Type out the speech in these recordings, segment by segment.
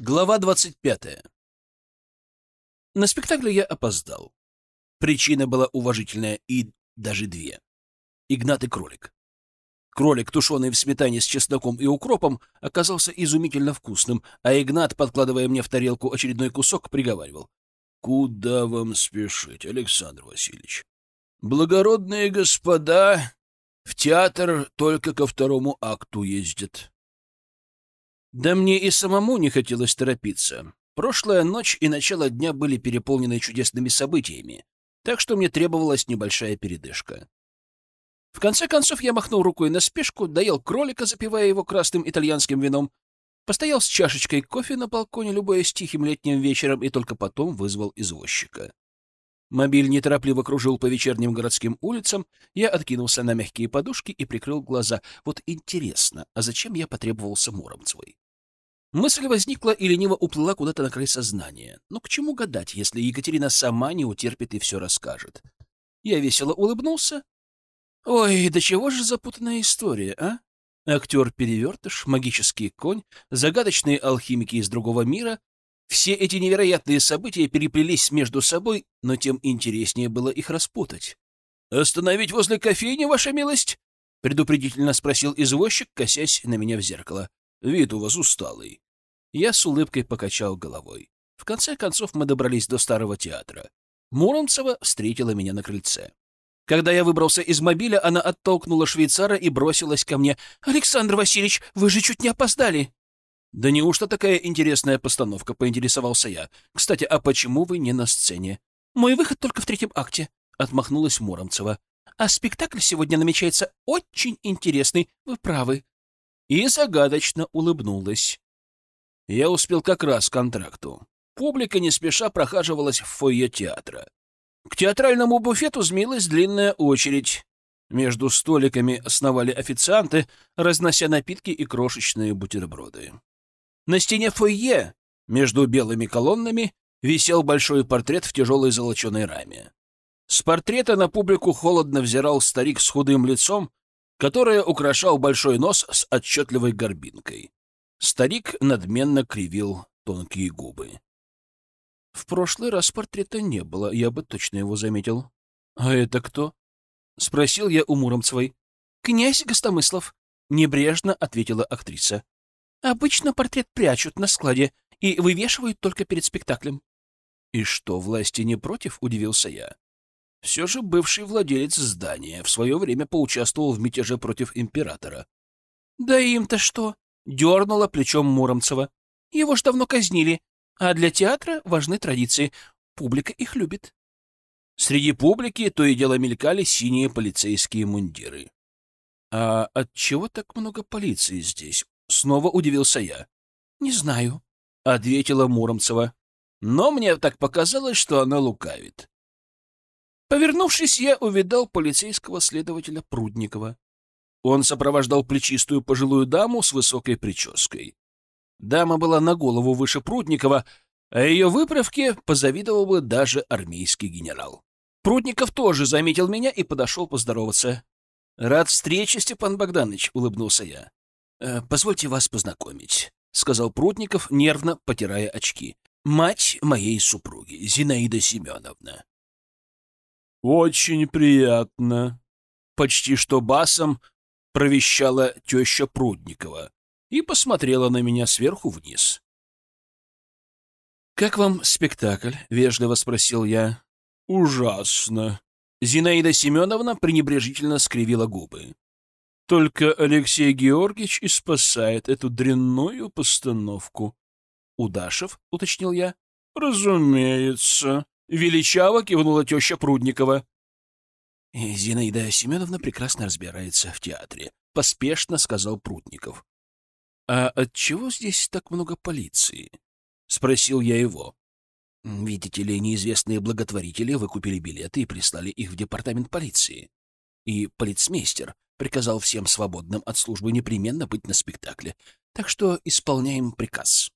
Глава 25. На спектакле я опоздал. Причина была уважительная и даже две. Игнат и кролик. Кролик, тушеный в сметане с чесноком и укропом, оказался изумительно вкусным, а Игнат, подкладывая мне в тарелку очередной кусок, приговаривал. — Куда вам спешить, Александр Васильевич? Благородные господа в театр только ко второму акту ездят. Да мне и самому не хотелось торопиться. Прошлая ночь и начало дня были переполнены чудесными событиями, так что мне требовалась небольшая передышка. В конце концов я махнул рукой на спешку, доел кролика, запивая его красным итальянским вином, постоял с чашечкой кофе на балконе, любуясь тихим летним вечером, и только потом вызвал извозчика. Мобиль неторопливо кружил по вечерним городским улицам, я откинулся на мягкие подушки и прикрыл глаза. Вот интересно, а зачем я потребовался Муромцевой? Мысль возникла и лениво уплыла куда-то на край сознания. Ну к чему гадать, если Екатерина сама не утерпит и все расскажет? Я весело улыбнулся. Ой, да чего же запутанная история, а? Актер-перевертыш, магический конь, загадочные алхимики из другого мира все эти невероятные события переплелись между собой, но тем интереснее было их распутать. «Остановить возле кофейни, ваша милость?» — предупредительно спросил извозчик, косясь на меня в зеркало. «Вид у вас усталый». Я с улыбкой покачал головой. В конце концов мы добрались до старого театра. Муромцева встретила меня на крыльце. Когда я выбрался из мобиля, она оттолкнула швейцара и бросилась ко мне. «Александр Васильевич, вы же чуть не опоздали!» «Да неужто такая интересная постановка?» — поинтересовался я. «Кстати, а почему вы не на сцене?» «Мой выход только в третьем акте», — отмахнулась Муромцева. «А спектакль сегодня намечается очень интересный, вы правы». И загадочно улыбнулась. Я успел как раз к контракту. Публика не спеша прохаживалась в фойе театра. К театральному буфету змилась длинная очередь. Между столиками сновали официанты, разнося напитки и крошечные бутерброды. На стене фойе, между белыми колоннами, висел большой портрет в тяжелой золоченой раме. С портрета на публику холодно взирал старик с худым лицом, которое украшал большой нос с отчетливой горбинкой. Старик надменно кривил тонкие губы. В прошлый раз портрета не было, я бы точно его заметил. — А это кто? — спросил я у Муромцевой. — Князь Гостомыслов, — небрежно ответила актриса. Обычно портрет прячут на складе и вывешивают только перед спектаклем. — И что, власти не против? — удивился я. Все же бывший владелец здания в свое время поучаствовал в мятеже против императора. — Да им-то что? — дернула плечом Муромцева. — Его ж давно казнили, а для театра важны традиции. Публика их любит. Среди публики то и дело мелькали синие полицейские мундиры. — А от чего так много полиции здесь? Снова удивился я. «Не знаю», — ответила Муромцева. Но мне так показалось, что она лукавит. Повернувшись, я увидал полицейского следователя Прудникова. Он сопровождал плечистую пожилую даму с высокой прической. Дама была на голову выше Прудникова, а ее выправке позавидовал бы даже армейский генерал. Прудников тоже заметил меня и подошел поздороваться. «Рад встрече, Степан Богданович», — улыбнулся я. Э, «Позвольте вас познакомить», — сказал Прутников, нервно потирая очки. «Мать моей супруги, Зинаида Семеновна». «Очень приятно», — почти что басом провещала теща Прудникова и посмотрела на меня сверху вниз. «Как вам спектакль?» — вежливо спросил я. «Ужасно». Зинаида Семеновна пренебрежительно скривила губы. Только Алексей Георгиевич и спасает эту дрянную постановку. «Удашев?» — уточнил я. «Разумеется», — величаво кивнула теща Прудникова. Зинаида Семеновна прекрасно разбирается в театре, — поспешно сказал Прудников. «А отчего здесь так много полиции?» — спросил я его. «Видите ли, неизвестные благотворители выкупили билеты и прислали их в департамент полиции. И полицмейстер приказал всем свободным от службы непременно быть на спектакле, так что исполняем приказ.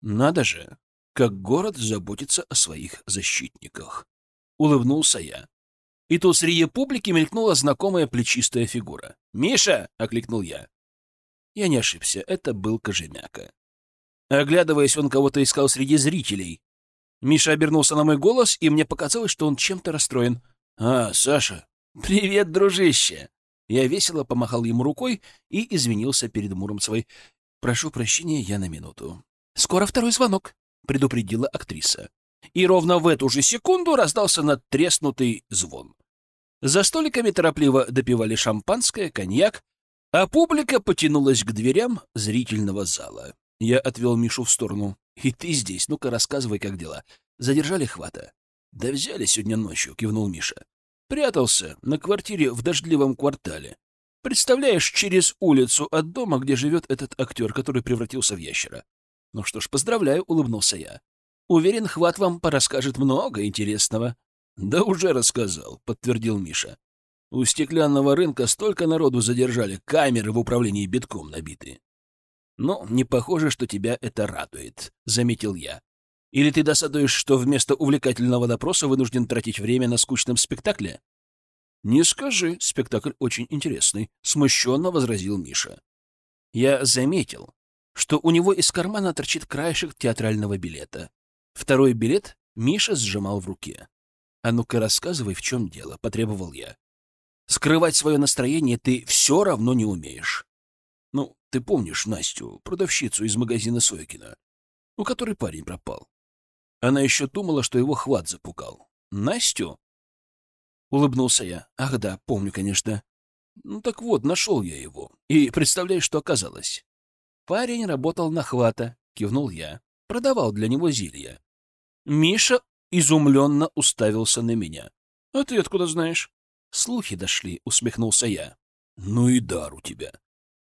Надо же, как город заботится о своих защитниках. Улыбнулся я. И тут среди публики мелькнула знакомая плечистая фигура. «Миша!» — окликнул я. Я не ошибся, это был Кожемяка. Оглядываясь, он кого-то искал среди зрителей. Миша обернулся на мой голос, и мне показалось, что он чем-то расстроен. «А, Саша, привет, дружище!» Я весело помахал ему рукой и извинился перед Муромцевой. «Прошу прощения, я на минуту». «Скоро второй звонок», — предупредила актриса. И ровно в эту же секунду раздался надтреснутый звон. За столиками торопливо допивали шампанское, коньяк, а публика потянулась к дверям зрительного зала. Я отвел Мишу в сторону. «И ты здесь, ну-ка рассказывай, как дела. Задержали хвата?» «Да взяли сегодня ночью», — кивнул Миша. «Прятался на квартире в дождливом квартале. Представляешь, через улицу от дома, где живет этот актер, который превратился в ящера. Ну что ж, поздравляю, улыбнулся я. Уверен, хват вам порасскажет много интересного. Да уже рассказал, подтвердил Миша. У стеклянного рынка столько народу задержали, камеры в управлении битком набиты. Но не похоже, что тебя это радует, заметил я. Или ты досадуешь, что вместо увлекательного допроса вынужден тратить время на скучном спектакле? Не скажи, спектакль очень интересный, смущенно возразил Миша. Я заметил, что у него из кармана торчит краешек театрального билета. Второй билет Миша сжимал в руке. «А ну-ка рассказывай, в чем дело», — потребовал я. «Скрывать свое настроение ты все равно не умеешь. Ну, ты помнишь Настю, продавщицу из магазина Сойкина, у которой парень пропал? Она еще думала, что его хват запугал. Настю?» Улыбнулся я. «Ах да, помню, конечно. Ну так вот, нашел я его. И представляешь, что оказалось?» Парень работал на хвата, кивнул я. Продавал для него зелья. Миша изумленно уставился на меня. — А ты откуда знаешь? — Слухи дошли, — усмехнулся я. — Ну и дар у тебя.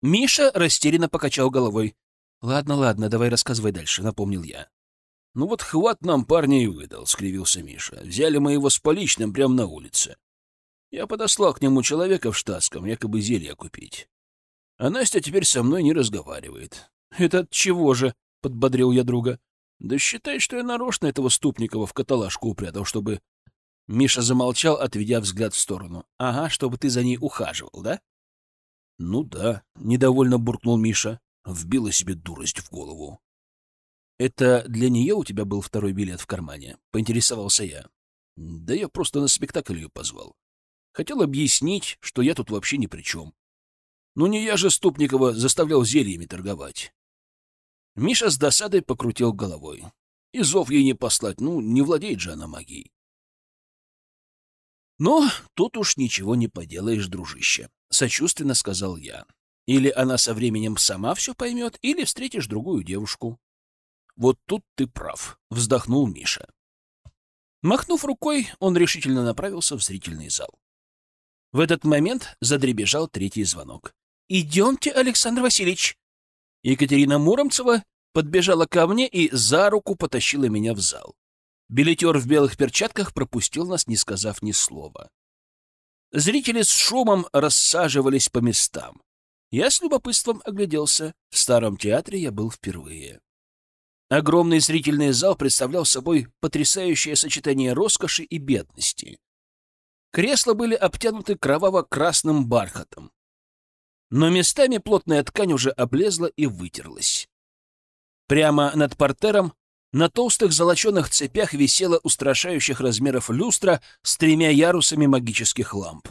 Миша растерянно покачал головой. — Ладно, ладно, давай рассказывай дальше, — напомнил я. — Ну вот хват нам парня и выдал, — скривился Миша. Взяли мы его с поличным прямо на улице. Я подослал к нему человека в штатском, якобы зелья купить. А Настя теперь со мной не разговаривает. — Это от чего же? — подбодрил я друга. Да считай, что я нарочно этого Ступникова в каталажку упрятал, чтобы... Миша замолчал, отведя взгляд в сторону. Ага, чтобы ты за ней ухаживал, да? Ну да, недовольно буркнул Миша. Вбила себе дурость в голову. Это для нее у тебя был второй билет в кармане? Поинтересовался я. Да я просто на спектакль ее позвал. Хотел объяснить, что я тут вообще ни при чем. Ну не я же Ступникова заставлял зельями торговать. Миша с досадой покрутил головой. И зов ей не послать, ну, не владеет же она магией. Но тут уж ничего не поделаешь, дружище, — сочувственно сказал я. Или она со временем сама все поймет, или встретишь другую девушку. Вот тут ты прав, — вздохнул Миша. Махнув рукой, он решительно направился в зрительный зал. В этот момент задребежал третий звонок. «Идемте, Александр Васильевич!» Екатерина Муромцева подбежала ко мне и за руку потащила меня в зал. Билетер в белых перчатках пропустил нас, не сказав ни слова. Зрители с шумом рассаживались по местам. Я с любопытством огляделся. В старом театре я был впервые. Огромный зрительный зал представлял собой потрясающее сочетание роскоши и бедности. Кресла были обтянуты кроваво-красным бархатом но местами плотная ткань уже облезла и вытерлась. Прямо над портером на толстых золоченых цепях висела устрашающих размеров люстра с тремя ярусами магических ламп.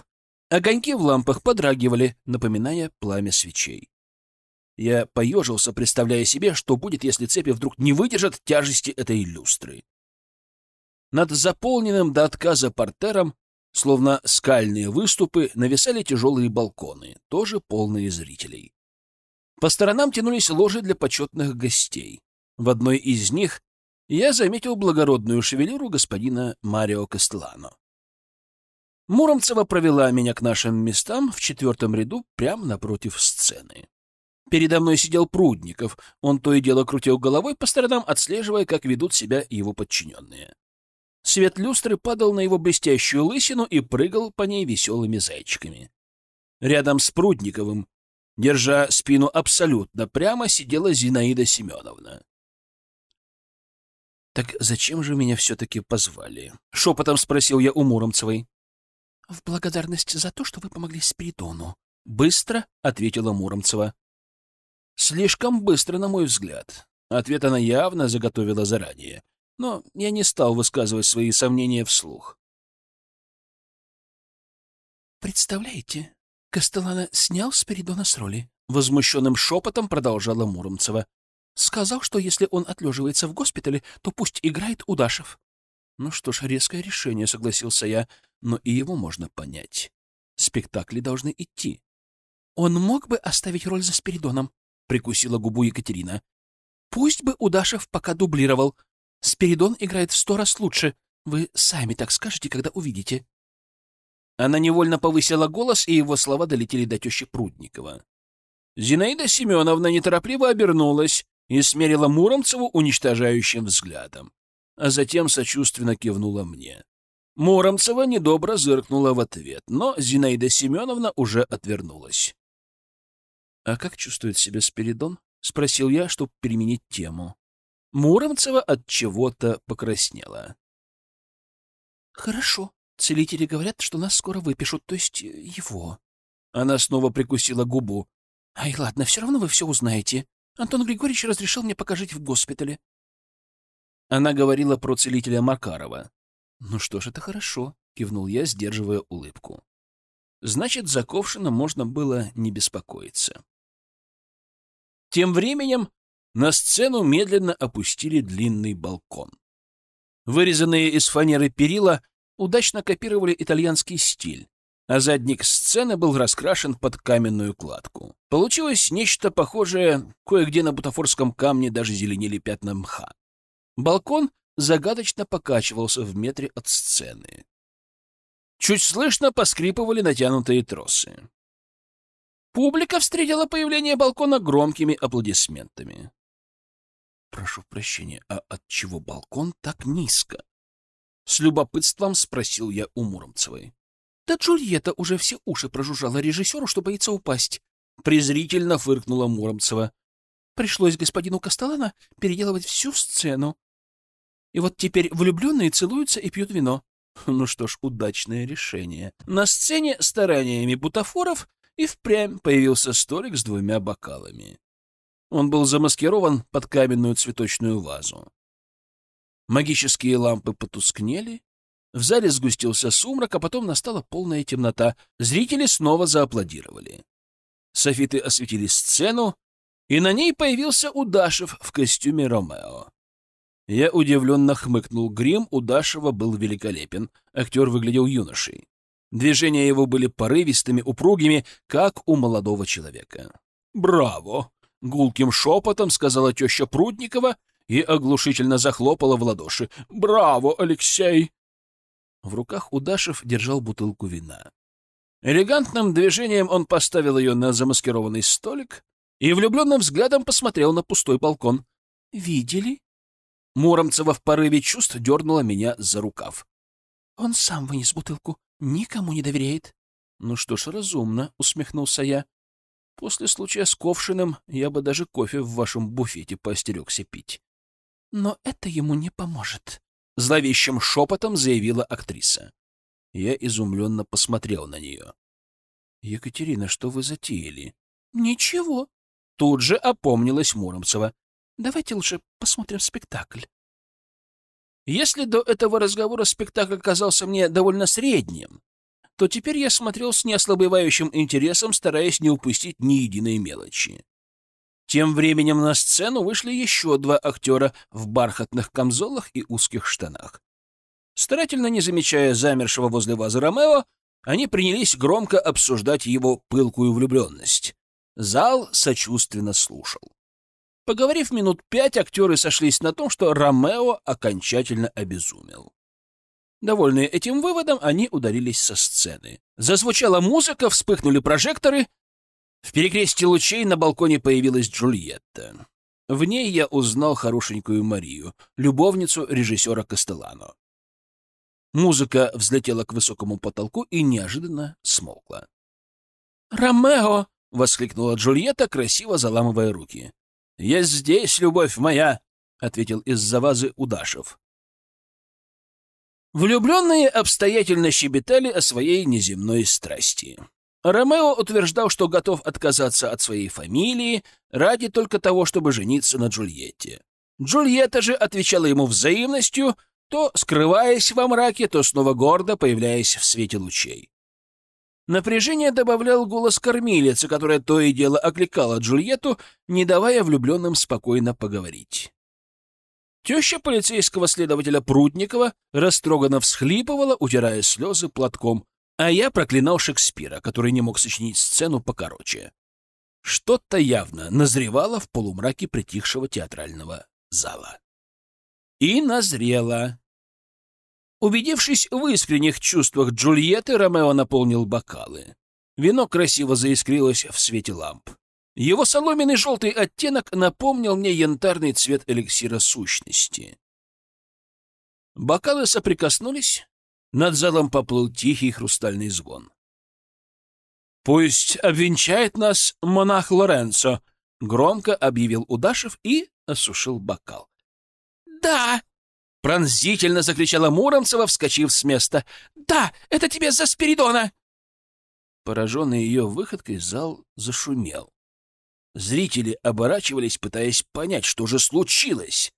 Огоньки в лампах подрагивали, напоминая пламя свечей. Я поежился, представляя себе, что будет, если цепи вдруг не выдержат тяжести этой люстры. Над заполненным до отказа портером Словно скальные выступы нависали тяжелые балконы, тоже полные зрителей. По сторонам тянулись ложи для почетных гостей. В одной из них я заметил благородную шевелюру господина Марио Кастелано. Муромцева провела меня к нашим местам в четвертом ряду, прямо напротив сцены. Передо мной сидел Прудников. Он то и дело крутил головой по сторонам, отслеживая, как ведут себя его подчиненные. Свет люстры падал на его блестящую лысину и прыгал по ней веселыми зайчиками. Рядом с Прудниковым, держа спину абсолютно прямо, сидела Зинаида Семеновна. «Так зачем же меня все-таки позвали?» — шепотом спросил я у Муромцевой. «В благодарность за то, что вы помогли Спиридону», — быстро ответила Муромцева. «Слишком быстро, на мой взгляд. Ответ она явно заготовила заранее, но я не стал высказывать свои сомнения вслух. «Представляете, Кастелана снял Спиридона с роли?» — возмущенным шепотом продолжала Муромцева. «Сказал, что если он отлеживается в госпитале, то пусть играет Удашев». Ну что ж, резкое решение, согласился я, но и его можно понять. Спектакли должны идти. Он мог бы оставить роль за Спиридоном, прикусила губу Екатерина. Пусть бы Удашев пока дублировал. Спиридон играет в сто раз лучше. Вы сами так скажете, когда увидите. Она невольно повысила голос, и его слова долетели до тещи Прудникова. Зинаида Семеновна неторопливо обернулась и смерила Муромцеву уничтожающим взглядом, а затем сочувственно кивнула мне. Муромцева недобро зыркнула в ответ, но Зинаида Семеновна уже отвернулась. «А как чувствует себя Спиридон?» — спросил я, чтобы переменить тему. Муромцева от чего-то покраснела. «Хорошо. Целители говорят, что нас скоро выпишут, то есть э, его». Она снова прикусила губу. «Ай, ладно, все равно вы все узнаете. Антон Григорьевич разрешил мне покажить в госпитале». Она говорила про целителя Макарова. «Ну что ж, это хорошо», — кивнул я, сдерживая улыбку. «Значит, за Ковшина можно было не беспокоиться». Тем временем на сцену медленно опустили длинный балкон. Вырезанные из фанеры перила удачно копировали итальянский стиль, а задник сцены был раскрашен под каменную кладку. Получилось нечто похожее, кое-где на бутафорском камне даже зеленели пятна мха. Балкон загадочно покачивался в метре от сцены. Чуть слышно поскрипывали натянутые тросы. Публика встретила появление балкона громкими аплодисментами. «Прошу прощения, а от чего балкон так низко?» С любопытством спросил я у Муромцевой. «Да Джульетта уже все уши прожужжала режиссеру, что боится упасть», — презрительно фыркнула Муромцева. «Пришлось господину Костолана переделывать всю сцену. И вот теперь влюбленные целуются и пьют вино. Ну что ж, удачное решение. На сцене стараниями бутафоров и впрямь появился столик с двумя бокалами. Он был замаскирован под каменную цветочную вазу. Магические лампы потускнели, в зале сгустился сумрак, а потом настала полная темнота. Зрители снова зааплодировали. Софиты осветили сцену, и на ней появился Удашев в костюме Ромео. Я удивленно хмыкнул. Грим у Дашева был великолепен. Актер выглядел юношей. Движения его были порывистыми, упругими, как у молодого человека. «Браво!» — гулким шепотом сказала теща Прудникова и оглушительно захлопала в ладоши. «Браво, Алексей!» В руках Удашев держал бутылку вина. Элегантным движением он поставил ее на замаскированный столик и влюбленным взглядом посмотрел на пустой балкон. «Видели?» Муромцева в порыве чувств дернула меня за рукав. «Он сам вынес бутылку. Никому не доверяет». «Ну что ж, разумно», — усмехнулся я. «После случая с Ковшиным я бы даже кофе в вашем буфете поостерегся пить». «Но это ему не поможет», — зловещим шепотом заявила актриса. Я изумленно посмотрел на нее. «Екатерина, что вы затеяли?» «Ничего». Тут же опомнилась Муромцева. Давайте лучше посмотрим спектакль. Если до этого разговора спектакль казался мне довольно средним, то теперь я смотрел с неослабевающим интересом, стараясь не упустить ни единой мелочи. Тем временем на сцену вышли еще два актера в бархатных камзолах и узких штанах. Старательно не замечая замершего возле вазы Ромео, они принялись громко обсуждать его пылкую влюбленность. Зал сочувственно слушал. Поговорив минут пять, актеры сошлись на том, что Ромео окончательно обезумел. Довольные этим выводом, они удалились со сцены. Зазвучала музыка, вспыхнули прожекторы. В перекрестии лучей на балконе появилась Джульетта. В ней я узнал хорошенькую Марию, любовницу режиссера Кастеллано. Музыка взлетела к высокому потолку и неожиданно смолкла. «Ромео!» — воскликнула Джульетта, красиво заламывая руки. «Я здесь, любовь моя!» — ответил из-за вазы Удашев. Влюбленные обстоятельно щебетали о своей неземной страсти. Ромео утверждал, что готов отказаться от своей фамилии ради только того, чтобы жениться на Джульетте. Джульетта же отвечала ему взаимностью, то скрываясь во мраке, то снова гордо появляясь в свете лучей. Напряжение добавлял голос кормилицы, которая то и дело окликала Джульетту, не давая влюбленным спокойно поговорить. Теща полицейского следователя Прудникова растроганно всхлипывала, утирая слезы платком, а я проклинал Шекспира, который не мог сочинить сцену покороче. Что-то явно назревало в полумраке притихшего театрального зала. И назрело. Убедившись в искренних чувствах Джульетты, Ромео наполнил бокалы. Вино красиво заискрилось в свете ламп. Его соломенный желтый оттенок напомнил мне янтарный цвет эликсира сущности. Бокалы соприкоснулись, над залом поплыл тихий хрустальный звон. «Пусть обвенчает нас монах Лоренцо», — громко объявил Удашев и осушил бокал. «Да!» — пронзительно закричала Муромцева, вскочив с места. «Да, это тебе за Спиридона!» Пораженный ее выходкой, зал зашумел. Зрители оборачивались, пытаясь понять, что же случилось.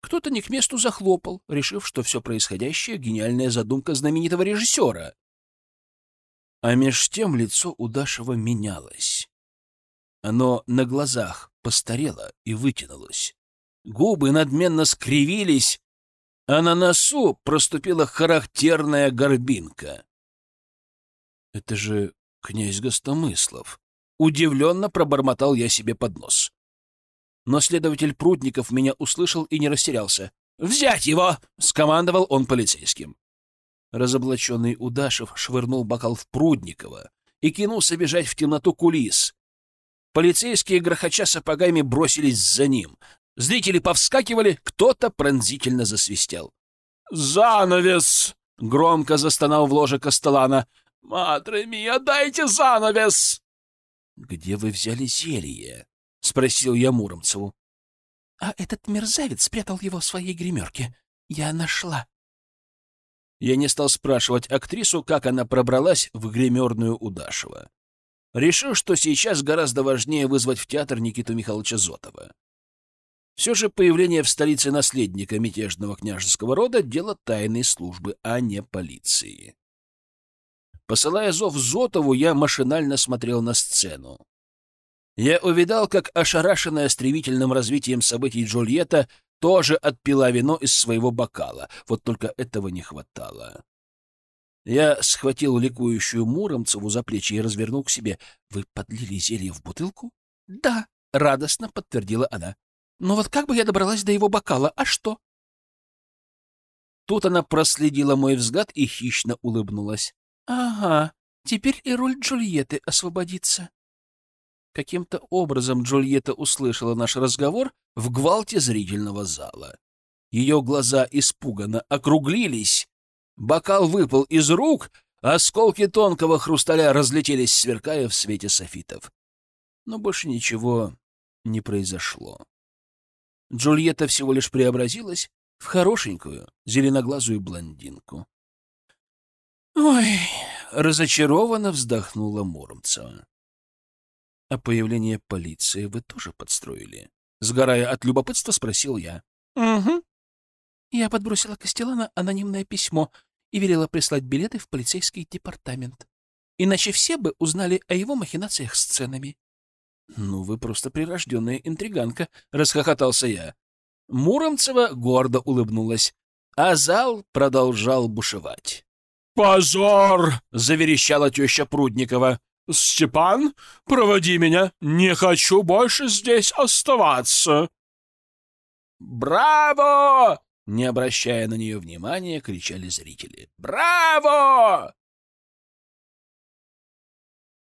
Кто-то не к месту захлопал, решив, что все происходящее — гениальная задумка знаменитого режиссера. А меж тем лицо Удашева менялось. Оно на глазах постарело и вытянулось. Губы надменно скривились, а на носу проступила характерная горбинка. «Это же князь Гостомыслов!» Удивленно пробормотал я себе под нос. Но следователь Прудников меня услышал и не растерялся. «Взять его!» — скомандовал он полицейским. Разоблаченный Удашев швырнул бокал в Прудникова и кинулся бежать в темноту кулис. Полицейские, грохоча сапогами, бросились за ним. Зрители повскакивали, кто-то пронзительно засвистел. «Занавес!» — громко застонал в ложе Костолана. «Мадре мия, дайте занавес!» «Где вы взяли зелье?» — спросил я Муромцеву. «А этот мерзавец спрятал его в своей гримерке. Я нашла». Я не стал спрашивать актрису, как она пробралась в гримерную Удашева. Решил, что сейчас гораздо важнее вызвать в театр Никиту Михайловича Зотова. Все же появление в столице наследника мятежного княжеского рода — дело тайной службы, а не полиции. Посылая зов Зотову, я машинально смотрел на сцену. Я увидал, как ошарашенная стремительным развитием событий Джульетта тоже отпила вино из своего бокала, вот только этого не хватало. Я схватил ликующую Муромцеву за плечи и развернул к себе. «Вы подлили зелье в бутылку?» «Да», — радостно подтвердила она. Но вот как бы я добралась до его бокала, а что? Тут она проследила мой взгляд и хищно улыбнулась. Ага, теперь и роль Джульетты освободится. Каким-то образом Джульетта услышала наш разговор в гвалте зрительного зала. Ее глаза испуганно округлились, бокал выпал из рук, осколки тонкого хрусталя разлетелись, сверкая в свете софитов. Но больше ничего не произошло. Джульетта всего лишь преобразилась в хорошенькую зеленоглазую блондинку. «Ой!» — разочарованно вздохнула Муромцева. «А появление полиции вы тоже подстроили?» Сгорая от любопытства, спросил я. «Угу. Я подбросила Костелана анонимное письмо и велела прислать билеты в полицейский департамент. Иначе все бы узнали о его махинациях с ценами. «Ну, вы просто прирожденная интриганка», — расхохотался я. Муромцева гордо улыбнулась, а зал продолжал бушевать. «Позор!» — заверещала теща Прудникова. «Степан, проводи меня! Не хочу больше здесь оставаться!» «Браво!» — не обращая на нее внимания, кричали зрители. «Браво!»